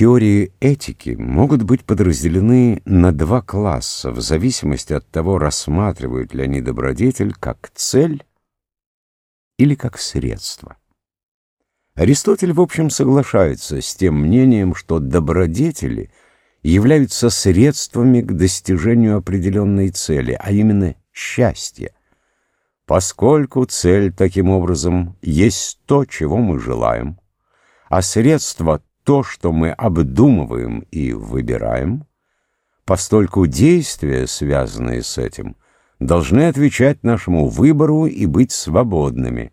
Теории этики могут быть подразделены на два класса в зависимости от того, рассматривают ли они добродетель как цель или как средство. Аристотель, в общем, соглашается с тем мнением, что добродетели являются средствами к достижению определенной цели, а именно счастья, поскольку цель, таким образом, есть то, чего мы желаем, а средство — то, что мы обдумываем и выбираем, постольку действия, связанные с этим, должны отвечать нашему выбору и быть свободными.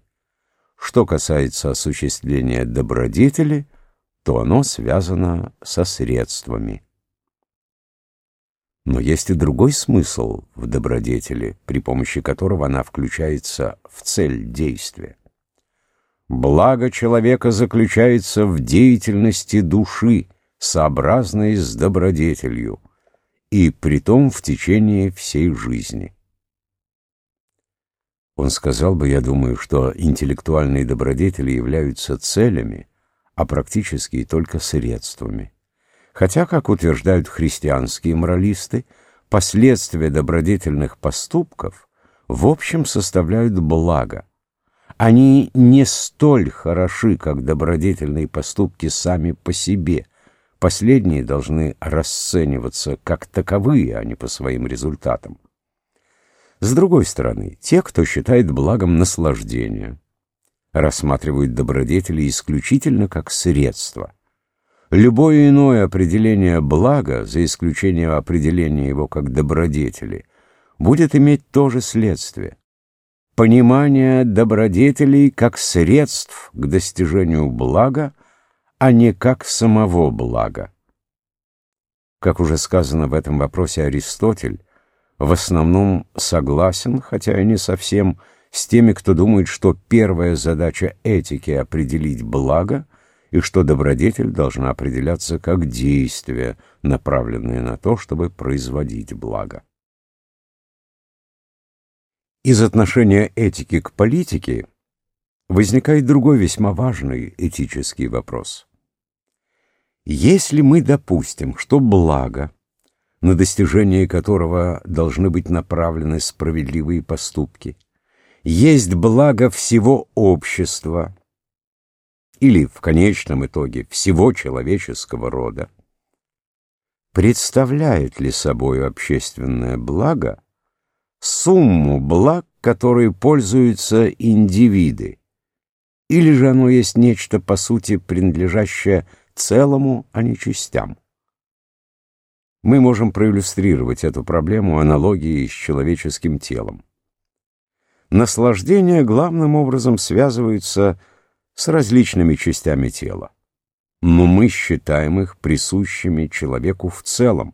Что касается осуществления добродетели, то оно связано со средствами. Но есть и другой смысл в добродетели, при помощи которого она включается в цель действия. Благо человека заключается в деятельности души, сообразной с добродетелью, и притом в течение всей жизни. Он сказал бы, я думаю, что интеллектуальные добродетели являются целями, а практические только средствами. Хотя, как утверждают христианские моралисты, последствия добродетельных поступков в общем составляют благо, они не столь хороши, как добродетельные поступки сами по себе. Последние должны расцениваться как таковые, а не по своим результатам. С другой стороны, те, кто считает благом наслаждение, рассматривают добродетели исключительно как средство. Любое иное определение блага, за исключением определения его как добродетели, будет иметь то же следствие понимание добродетелей как средств к достижению блага, а не как самого блага. Как уже сказано в этом вопросе Аристотель, в основном согласен, хотя и не совсем, с теми, кто думает, что первая задача этики — определить благо, и что добродетель должна определяться как действие, направленное на то, чтобы производить благо. Из отношения этики к политике возникает другой весьма важный этический вопрос. Если мы допустим, что благо, на достижение которого должны быть направлены справедливые поступки, есть благо всего общества или, в конечном итоге, всего человеческого рода, представляет ли собой общественное благо сумму благ, которой пользуются индивиды, или же оно есть нечто, по сути, принадлежащее целому, а не частям. Мы можем проиллюстрировать эту проблему аналогией с человеческим телом. Наслаждения главным образом связываются с различными частями тела, но мы считаем их присущими человеку в целом.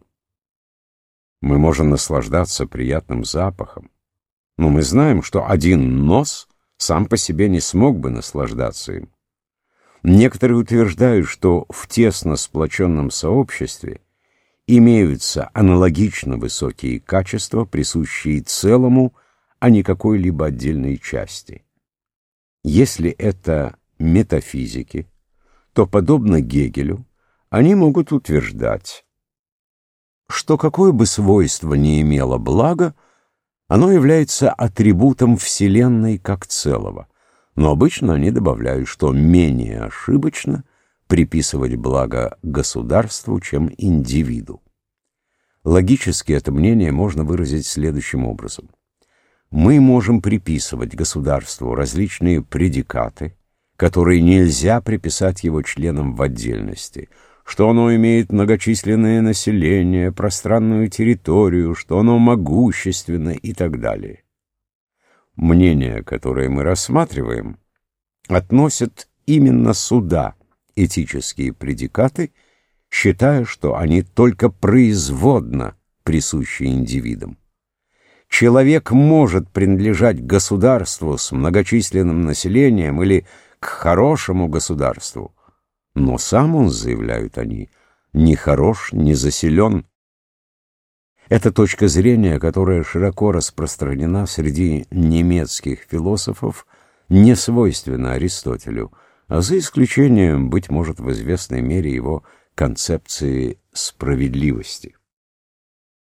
Мы можем наслаждаться приятным запахом, но мы знаем, что один нос сам по себе не смог бы наслаждаться им. Некоторые утверждают, что в тесно сплоченном сообществе имеются аналогично высокие качества, присущие целому, а не какой-либо отдельной части. Если это метафизики, то, подобно Гегелю, они могут утверждать, что какое бы свойство ни имело благо, оно является атрибутом Вселенной как целого. Но обычно они добавляют, что менее ошибочно приписывать благо государству, чем индивиду. Логически это мнение можно выразить следующим образом. Мы можем приписывать государству различные предикаты, которые нельзя приписать его членам в отдельности – что оно имеет многочисленное население, пространную территорию, что оно могущественно и так далее. Мнения, которые мы рассматриваем, относят именно сюда этические предикаты, считая, что они только производно присущи индивидам. Человек может принадлежать государству с многочисленным населением или к хорошему государству, но сам он, заявляют они, не хорош, не заселен. Это точка зрения, которая широко распространена среди немецких философов, не свойственна Аристотелю, а за исключением, быть может, в известной мере его концепции справедливости.